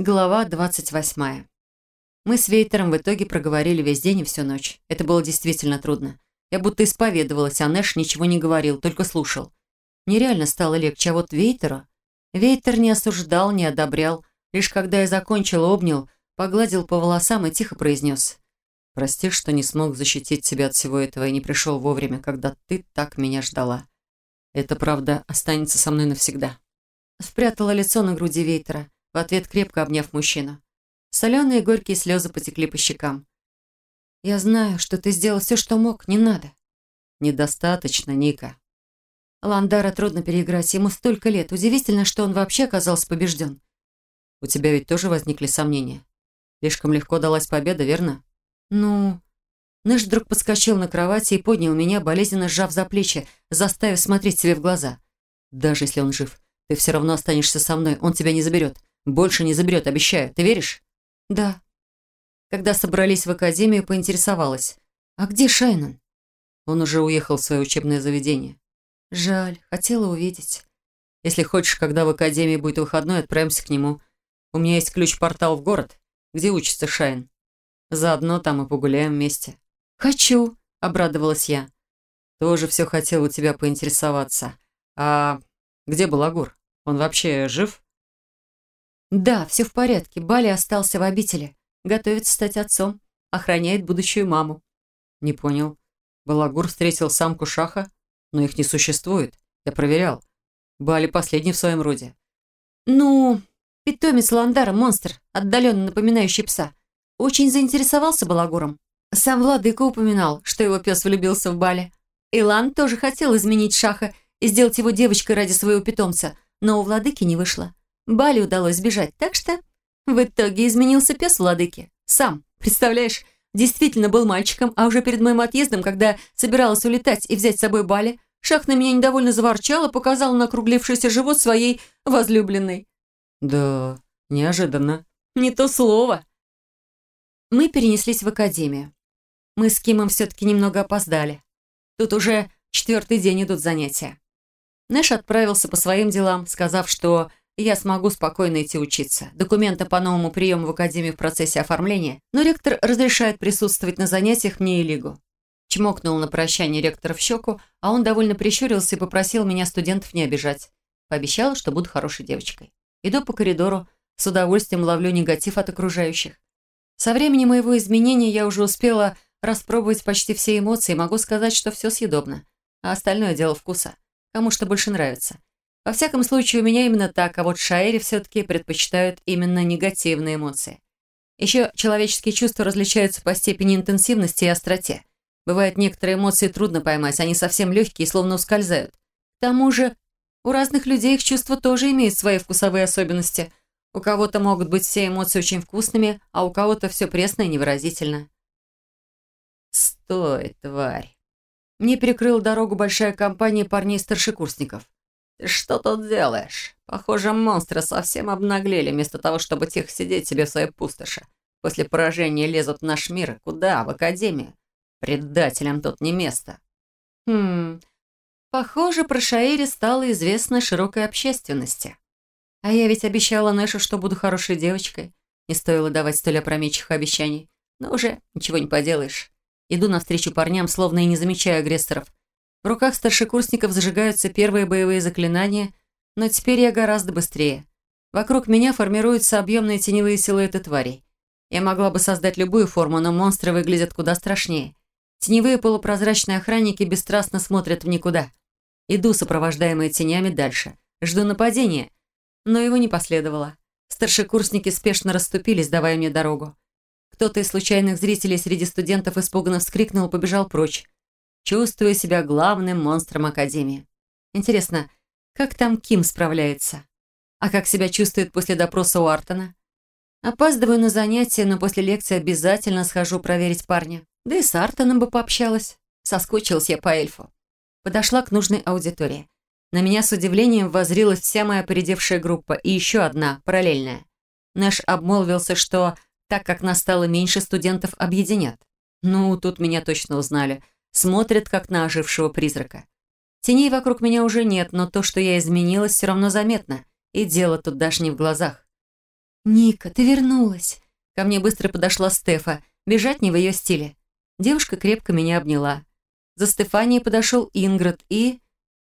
Глава 28. Мы с Вейтером в итоге проговорили весь день и всю ночь. Это было действительно трудно. Я будто исповедовалась, а Нэш ничего не говорил, только слушал. Нереально стало легче, а вот Вейтеру... Вейтер не осуждал, не одобрял. Лишь когда я закончила, обнял, погладил по волосам и тихо произнес. «Прости, что не смог защитить тебя от всего этого и не пришел вовремя, когда ты так меня ждала. Это, правда, останется со мной навсегда». Спрятала лицо на груди Вейтера в ответ крепко обняв мужчину. Соленые горькие слезы потекли по щекам. «Я знаю, что ты сделал все, что мог. Не надо». «Недостаточно, Ника». Ландара трудно переиграть. Ему столько лет. Удивительно, что он вообще оказался побежден. «У тебя ведь тоже возникли сомнения. Слишком легко далась победа, верно?» «Ну...» Нэш вдруг подскочил на кровати и поднял меня, болезненно сжав за плечи, заставив смотреть себе в глаза. «Даже если он жив, ты все равно останешься со мной. Он тебя не заберет. Больше не заберет, обещаю. Ты веришь? Да. Когда собрались в академию, поинтересовалась. А где Шайнан? Он уже уехал в свое учебное заведение. Жаль, хотела увидеть. Если хочешь, когда в академии будет выходной, отправимся к нему. У меня есть ключ-портал в город, где учится Шайн. Заодно там и погуляем вместе. Хочу, обрадовалась я. Тоже все хотел у тебя поинтересоваться. А где Балагур? Он вообще жив? Да, все в порядке. Бали остался в обители. Готовится стать отцом. Охраняет будущую маму. Не понял. Балагур встретил самку Шаха, но их не существует. Я проверял. Бали последний в своем роде. Ну, питомец Ландара, монстр, отдаленно напоминающий пса. Очень заинтересовался Балагуром. Сам владыка упоминал, что его пес влюбился в Бали. Илан тоже хотел изменить Шаха и сделать его девочкой ради своего питомца, но у владыки не вышло. Бали удалось сбежать, так что в итоге изменился пес владыки. Сам, представляешь, действительно был мальчиком, а уже перед моим отъездом, когда собиралась улетать и взять с собой Бали, Шах на меня недовольно заворчал и показал на округлившийся живот своей возлюбленной. Да, неожиданно. Не то слово. Мы перенеслись в академию. Мы с Кимом все-таки немного опоздали. Тут уже четвертый день идут занятия. Нэш отправился по своим делам, сказав, что я смогу спокойно идти учиться. Документы по новому приему в академию в процессе оформления, но ректор разрешает присутствовать на занятиях мне и Лигу. Чмокнул на прощание ректора в щеку, а он довольно прищурился и попросил меня студентов не обижать. Пообещал, что буду хорошей девочкой. Иду по коридору, с удовольствием ловлю негатив от окружающих. Со времени моего изменения я уже успела распробовать почти все эмоции могу сказать, что все съедобно. А остальное дело вкуса. Кому что больше нравится. Во всяком случае, у меня именно так, а вот Шаэри все-таки предпочитают именно негативные эмоции. Еще человеческие чувства различаются по степени интенсивности и остроте. Бывает, некоторые эмоции трудно поймать, они совсем легкие и словно ускользают. К тому же, у разных людей их чувства тоже имеют свои вкусовые особенности. У кого-то могут быть все эмоции очень вкусными, а у кого-то все пресно и невыразительно. «Стой, тварь!» Мне перекрыла дорогу большая компания парней-старшекурсников. «Ты что тут делаешь? Похоже, монстры совсем обнаглели, вместо того, чтобы тихо сидеть себе в своей пустоши. После поражения лезут в наш мир. Куда? В Академию. Предателям тут не место». «Хм... Похоже, про Шаири стало известно широкой общественности. А я ведь обещала Нэшу, что буду хорошей девочкой. Не стоило давать столь опрометчивых обещаний. Но уже ничего не поделаешь. Иду навстречу парням, словно и не замечая агрессоров. В руках старшекурсников зажигаются первые боевые заклинания, но теперь я гораздо быстрее. Вокруг меня формируются объемные теневые силуэты тварей. Я могла бы создать любую форму, но монстры выглядят куда страшнее. Теневые полупрозрачные охранники бесстрастно смотрят в никуда. Иду, сопровождаемые тенями, дальше. Жду нападения. Но его не последовало. Старшекурсники спешно расступились, давая мне дорогу. Кто-то из случайных зрителей среди студентов испуганно вскрикнул и побежал прочь чувствуя себя главным монстром Академии. Интересно, как там Ким справляется? А как себя чувствует после допроса у Артона? Опаздываю на занятия, но после лекции обязательно схожу проверить парня. Да и с Артоном бы пообщалась. Соскучилась я по эльфу. Подошла к нужной аудитории. На меня с удивлением возрилась вся моя поредевшая группа и еще одна, параллельная. Наш обмолвился, что, так как нас стало меньше, студентов объединят. Ну, тут меня точно узнали – смотрят, как на ожившего призрака. Теней вокруг меня уже нет, но то, что я изменилась, все равно заметно. И дело тут даже не в глазах. «Ника, ты вернулась!» Ко мне быстро подошла Стефа. Бежать не в ее стиле. Девушка крепко меня обняла. За Стефанией подошел Ингрид и...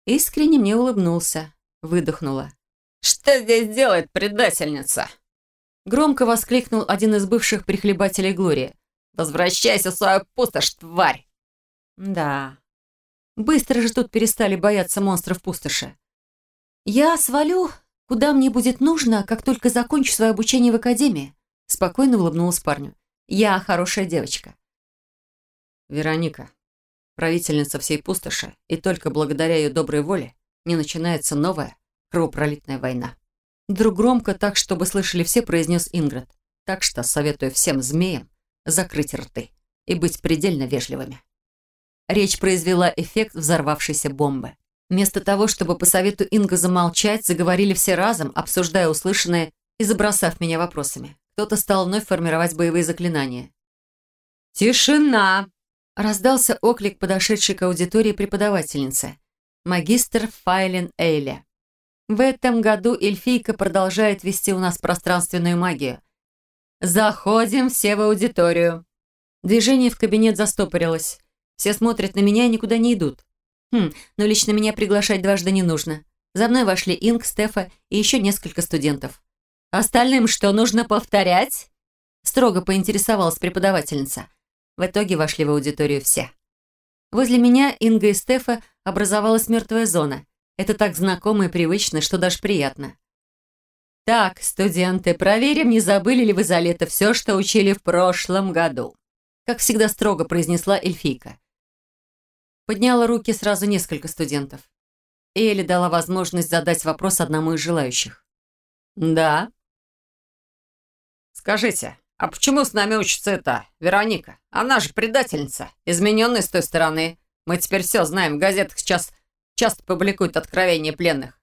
Искренне мне улыбнулся. Выдохнула. «Что здесь делает предательница?» Громко воскликнул один из бывших прихлебателей Глории. «Возвращайся в свою пустошь, тварь!» Да. Быстро же тут перестали бояться монстров пустоши. Я свалю, куда мне будет нужно, как только закончу свое обучение в академии. Спокойно улыбнулась парню. Я хорошая девочка. Вероника, правительница всей пустоши, и только благодаря ее доброй воле не начинается новая кровопролитная война. Вдруг громко, так, чтобы слышали все, произнес Ингрид. Так что советую всем змеям закрыть рты и быть предельно вежливыми. Речь произвела эффект взорвавшейся бомбы. Вместо того, чтобы по совету Инга замолчать, заговорили все разом, обсуждая услышанное и забросав меня вопросами. Кто-то стал вновь формировать боевые заклинания. «Тишина!» – раздался оклик подошедшей к аудитории преподавательницы. Магистр Файлен Эйля. В этом году эльфийка продолжает вести у нас пространственную магию. Заходим все в аудиторию. Движение в кабинет застопорилось. Все смотрят на меня и никуда не идут. Хм, но лично меня приглашать дважды не нужно. За мной вошли Инг, Стефа и еще несколько студентов. «Остальным что, нужно повторять?» Строго поинтересовалась преподавательница. В итоге вошли в аудиторию все. Возле меня, Инга и Стефа, образовалась мертвая зона. Это так знакомо и привычно, что даже приятно. «Так, студенты, проверим, не забыли ли вы за лето все, что учили в прошлом году», как всегда строго произнесла эльфийка. Подняла руки сразу несколько студентов. Элли дала возможность задать вопрос одному из желающих. «Да». «Скажите, а почему с нами учится эта Вероника? Она же предательница, измененная с той стороны. Мы теперь все знаем, в газетах сейчас часто публикуют откровения пленных».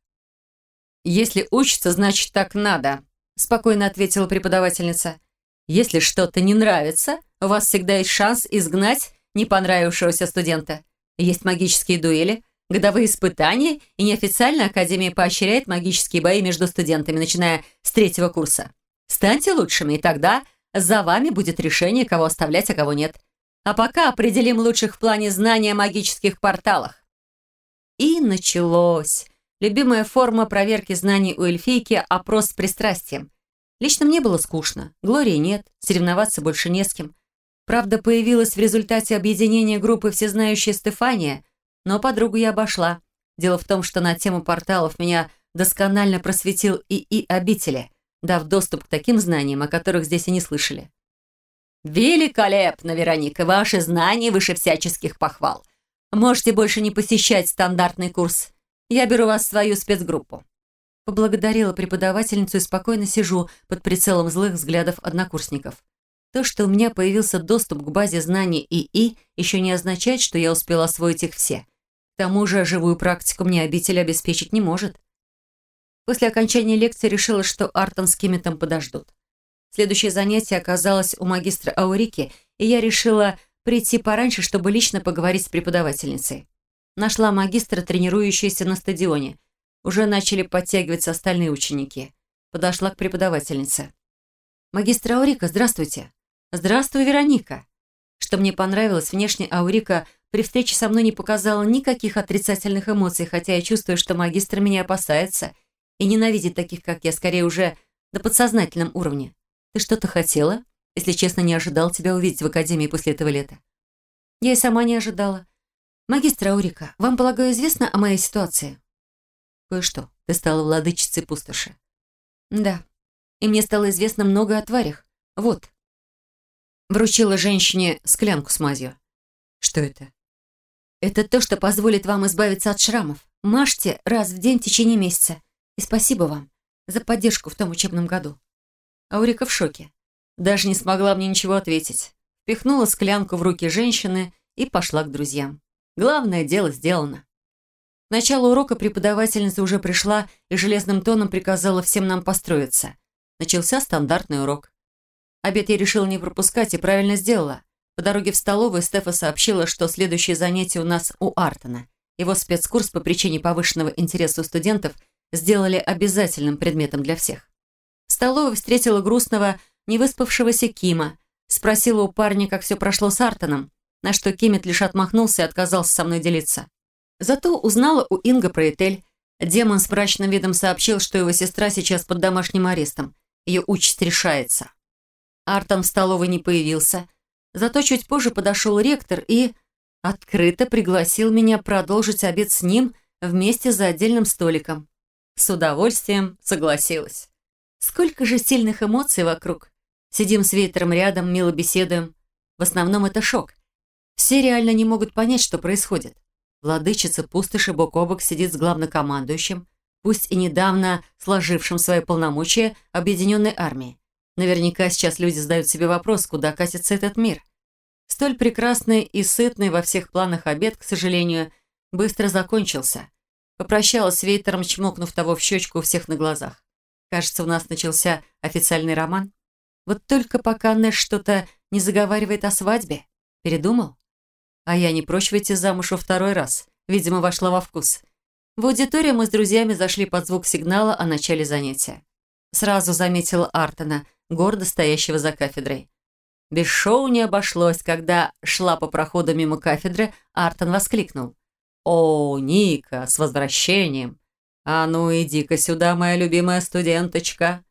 «Если учится, значит, так надо», – спокойно ответила преподавательница. «Если что-то не нравится, у вас всегда есть шанс изгнать не понравившегося студента. Есть магические дуэли, годовые испытания, и неофициально Академия поощряет магические бои между студентами, начиная с третьего курса. Станьте лучшими, и тогда за вами будет решение, кого оставлять, а кого нет. А пока определим лучших в плане знания о магических порталах. И началось. Любимая форма проверки знаний у эльфийки – опрос с пристрастием. Лично мне было скучно. Глории нет, соревноваться больше не с кем. Правда, появилась в результате объединения группы всезнающая Стефания, но подругу я обошла. Дело в том, что на тему порталов меня досконально просветил ИИ обители, дав доступ к таким знаниям, о которых здесь и не слышали. «Великолепно, Вероника! Ваши знания выше всяческих похвал. Можете больше не посещать стандартный курс. Я беру вас в свою спецгруппу». Поблагодарила преподавательницу и спокойно сижу под прицелом злых взглядов однокурсников. То, что у меня появился доступ к базе знаний ИИ, еще не означает, что я успела освоить их все. К тому же живую практику мне обитель обеспечить не может. После окончания лекции решила, что Артон с Кимметом подождут. Следующее занятие оказалось у магистра Аурики, и я решила прийти пораньше, чтобы лично поговорить с преподавательницей. Нашла магистра, тренирующуюся на стадионе. Уже начали подтягиваться остальные ученики. Подошла к преподавательнице. «Магистр Аурика, здравствуйте!» «Здравствуй, Вероника!» Что мне понравилось, внешне Аурика при встрече со мной не показала никаких отрицательных эмоций, хотя я чувствую, что магистр меня опасается и ненавидит таких, как я, скорее уже на подсознательном уровне. Ты что-то хотела? Если честно, не ожидал тебя увидеть в академии после этого лета. Я и сама не ожидала. Магистр Аурика, вам, полагаю, известно о моей ситуации? Кое-что. Ты стала владычицей пустоши. Да. И мне стало известно много о тварях. Вот. Вручила женщине склянку с мазью. Что это? Это то, что позволит вам избавиться от шрамов. Мажьте раз в день в течение месяца. И спасибо вам за поддержку в том учебном году. Аурика в шоке. Даже не смогла мне ничего ответить. Впихнула склянку в руки женщины и пошла к друзьям. Главное дело сделано. К началу урока преподавательница уже пришла и железным тоном приказала всем нам построиться. Начался стандартный урок. Обед я решила не пропускать и правильно сделала. По дороге в столовую Стефа сообщила, что следующее занятие у нас у Артона. Его спецкурс по причине повышенного интереса у студентов сделали обязательным предметом для всех. В столовой встретила грустного, невыспавшегося Кима. Спросила у парня, как все прошло с Артоном, на что Кимет лишь отмахнулся и отказался со мной делиться. Зато узнала у Инга про Этель. Демон с мрачным видом сообщил, что его сестра сейчас под домашним арестом. Ее участь решается. Артон в столовой не появился. Зато чуть позже подошел ректор и открыто пригласил меня продолжить обед с ним вместе за отдельным столиком. С удовольствием согласилась. Сколько же сильных эмоций вокруг. Сидим с ветром рядом, мило беседуем. В основном это шок. Все реально не могут понять, что происходит. Владычица пустоши бок о бок сидит с главнокомандующим, пусть и недавно сложившим свои полномочия объединенной армии. Наверняка сейчас люди задают себе вопрос, куда катится этот мир. Столь прекрасный и сытный во всех планах обед, к сожалению, быстро закончился. Попрощалась с Вейтером, чмокнув того в щечку у всех на глазах. Кажется, у нас начался официальный роман. Вот только пока Нэш что-то не заговаривает о свадьбе. Передумал? А я не прочь выйти замуж во второй раз. Видимо, вошла во вкус. В аудиторию мы с друзьями зашли под звук сигнала о начале занятия. Сразу заметила Артона, гордо стоящего за кафедрой. Без шоу не обошлось, когда шла по проходу мимо кафедры, Артон воскликнул. «О, Ника, с возвращением! А ну иди-ка сюда, моя любимая студенточка!»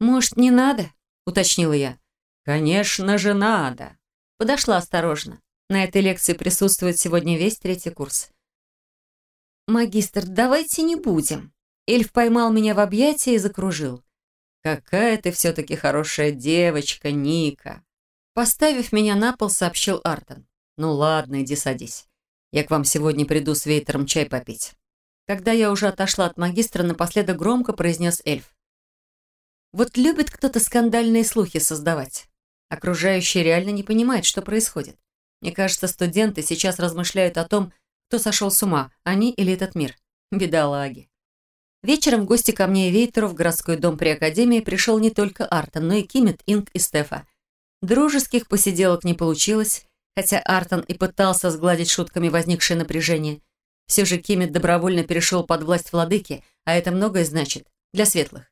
«Может, не надо?» — уточнила я. «Конечно же надо!» Подошла осторожно. На этой лекции присутствует сегодня весь третий курс. «Магистр, давайте не будем». Эльф поймал меня в объятия и закружил. «Какая ты все-таки хорошая девочка, Ника!» Поставив меня на пол, сообщил Артон. «Ну ладно, иди садись. Я к вам сегодня приду с Вейтером чай попить». Когда я уже отошла от магистра, напоследок громко произнес эльф. «Вот любит кто-то скандальные слухи создавать. Окружающие реально не понимают, что происходит. Мне кажется, студенты сейчас размышляют о том, кто сошел с ума, они или этот мир. Бедолаги. Вечером в гости ко мне и Вейтеру в городской дом при Академии пришел не только Артон, но и Кимет, Инг и Стефа. Дружеских посиделок не получилось, хотя Артон и пытался сгладить шутками возникшее напряжение. Все же Кимет добровольно перешел под власть владыки, а это многое значит для светлых.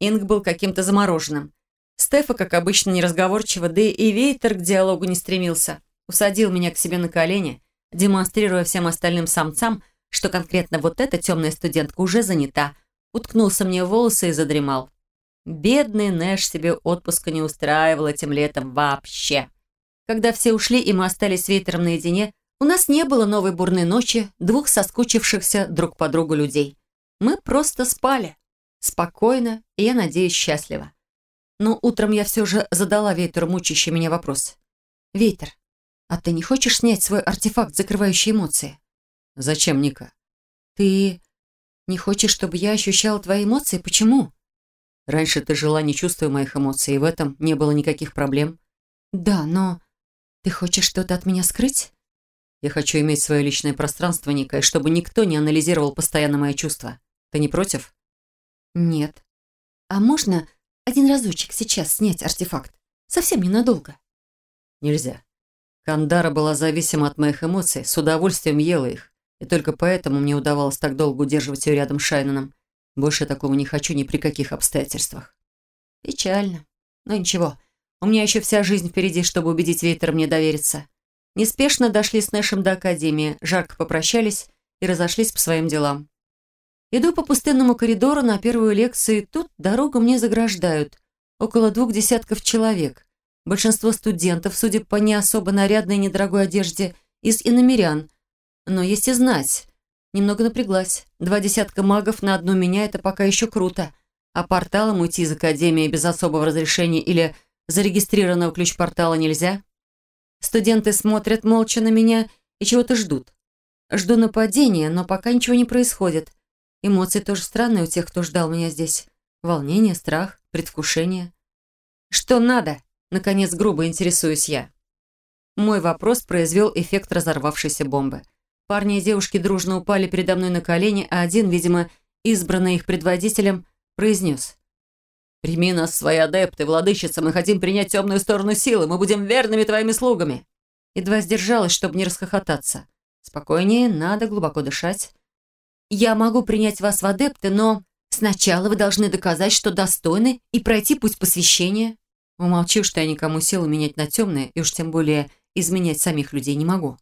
Инг был каким-то замороженным. Стефа, как обычно, неразговорчиво, да и Вейтер к диалогу не стремился усадил меня к себе на колени, демонстрируя всем остальным самцам, что конкретно вот эта темная студентка уже занята, уткнулся мне в волосы и задремал. Бедный Нэш себе отпуска не устраивал этим летом вообще. Когда все ушли и мы остались с Вейтером наедине, у нас не было новой бурной ночи двух соскучившихся друг по другу людей. Мы просто спали. Спокойно и, я надеюсь, счастливо. Но утром я все же задала Вейтеру мучащий меня вопрос. «Вейтер, «А ты не хочешь снять свой артефакт, закрывающий эмоции?» «Зачем, Ника?» «Ты не хочешь, чтобы я ощущала твои эмоции? Почему?» «Раньше ты жила, не чувствуя моих эмоций, и в этом не было никаких проблем». «Да, но ты хочешь что-то от меня скрыть?» «Я хочу иметь свое личное пространство, Ника, и чтобы никто не анализировал постоянно мои чувства. Ты не против?» «Нет. А можно один разочек сейчас снять артефакт? Совсем ненадолго?» «Нельзя. Кандара была зависима от моих эмоций, с удовольствием ела их. И только поэтому мне удавалось так долго удерживать ее рядом с Шайноном. Больше такого не хочу ни при каких обстоятельствах. Печально. Но ничего. У меня еще вся жизнь впереди, чтобы убедить Вейтера мне довериться. Неспешно дошли с Нэшем до Академии, жарко попрощались и разошлись по своим делам. Иду по пустынному коридору на первую лекцию, и тут дорогу мне заграждают. Около двух десятков человек. Большинство студентов, судя по не особо нарядной и недорогой одежде, из иномерян. Но есть и знать. Немного напряглась. Два десятка магов на одну меня – это пока еще круто. А порталом уйти из Академии без особого разрешения или зарегистрированного ключ-портала нельзя. Студенты смотрят молча на меня и чего-то ждут. Жду нападения, но пока ничего не происходит. Эмоции тоже странные у тех, кто ждал меня здесь. Волнение, страх, предвкушение. «Что надо?» Наконец, грубо интересуюсь я. Мой вопрос произвел эффект разорвавшейся бомбы. Парни и девушки дружно упали передо мной на колени, а один, видимо, избранный их предводителем, произнес. «Прими нас, свои адепты, владычица, мы хотим принять темную сторону силы, мы будем верными твоими слугами!» Едва сдержалась, чтобы не расхохотаться. «Спокойнее, надо глубоко дышать. Я могу принять вас в адепты, но Сначала вы должны доказать, что достойны, и пройти путь посвящения. Умолчив, что я никому силу менять на темное, и уж тем более изменять самих людей не могу.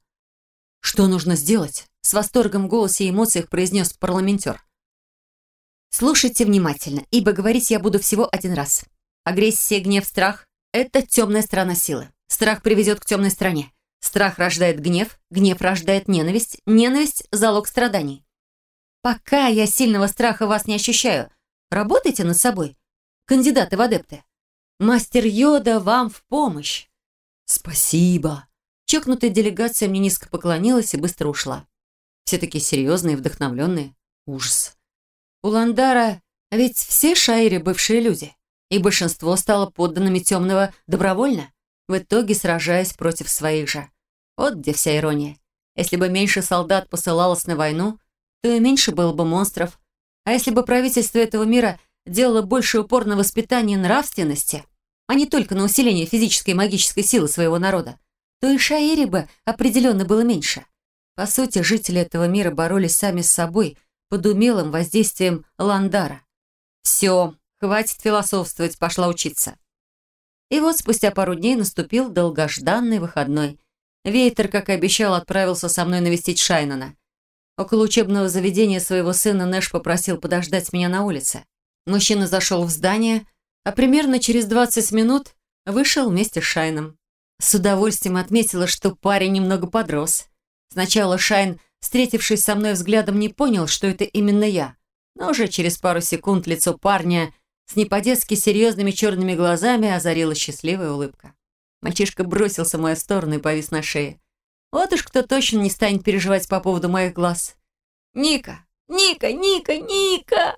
Что нужно сделать? С восторгом в голосе и эмоциях произнес парламентер. Слушайте внимательно, ибо говорить я буду всего один раз. Агрессия, гнев, страх – это темная сторона силы. Страх приведет к темной стороне. Страх рождает гнев, гнев рождает ненависть, ненависть – залог страданий. Пока я сильного страха вас не ощущаю, работайте над собой. Кандидаты в адепты. Мастер Йода вам в помощь. Спасибо. Чокнутая делегация мне низко поклонилась и быстро ушла. Все такие серьезные, вдохновленные. Ужас. У Ландара ведь все шаири бывшие люди, и большинство стало подданными темного добровольно, в итоге сражаясь против своих же. Вот где вся ирония. Если бы меньше солдат посылалось на войну, то и меньше было бы монстров. А если бы правительство этого мира делало больше упор на воспитание нравственности, а не только на усиление физической и магической силы своего народа, то и Шаири бы определенно было меньше. По сути, жители этого мира боролись сами с собой под умелым воздействием Ландара. Все, хватит философствовать, пошла учиться. И вот спустя пару дней наступил долгожданный выходной. Вейтер, как и обещал, отправился со мной навестить Шайнана. Около учебного заведения своего сына Нэш попросил подождать меня на улице. Мужчина зашел в здание, а примерно через 20 минут вышел вместе с Шайном. С удовольствием отметила, что парень немного подрос. Сначала Шайн, встретившись со мной взглядом, не понял, что это именно я. Но уже через пару секунд лицо парня с не по-детски серьезными черными глазами озарила счастливая улыбка. Мальчишка бросился в мою сторону и повис на шее. Вот уж кто точно не станет переживать по поводу моих глаз. «Ника! Ника! Ника! Ника!»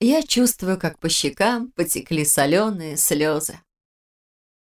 Я чувствую, как по щекам потекли соленые слезы.